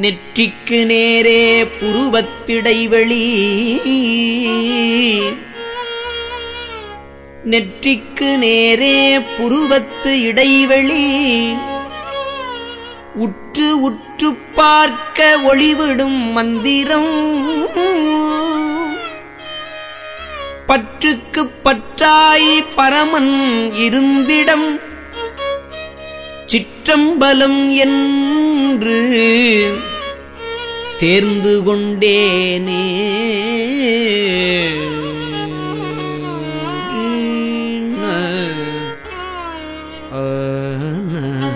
நெற்றிக்கு நேரே புருவத்திடைவெளி. நெற்றிக்கு நேரே புருவத்து இடைவெளி. உற்று உற்று பார்க்க ஒளிவிடும் மந்திரம். பற்றுக்கு பற்றாய் பரமன் இருந்திடம் சிற்றம்பலம் என்று தேர்ந்து கொண்டேனே. ஆன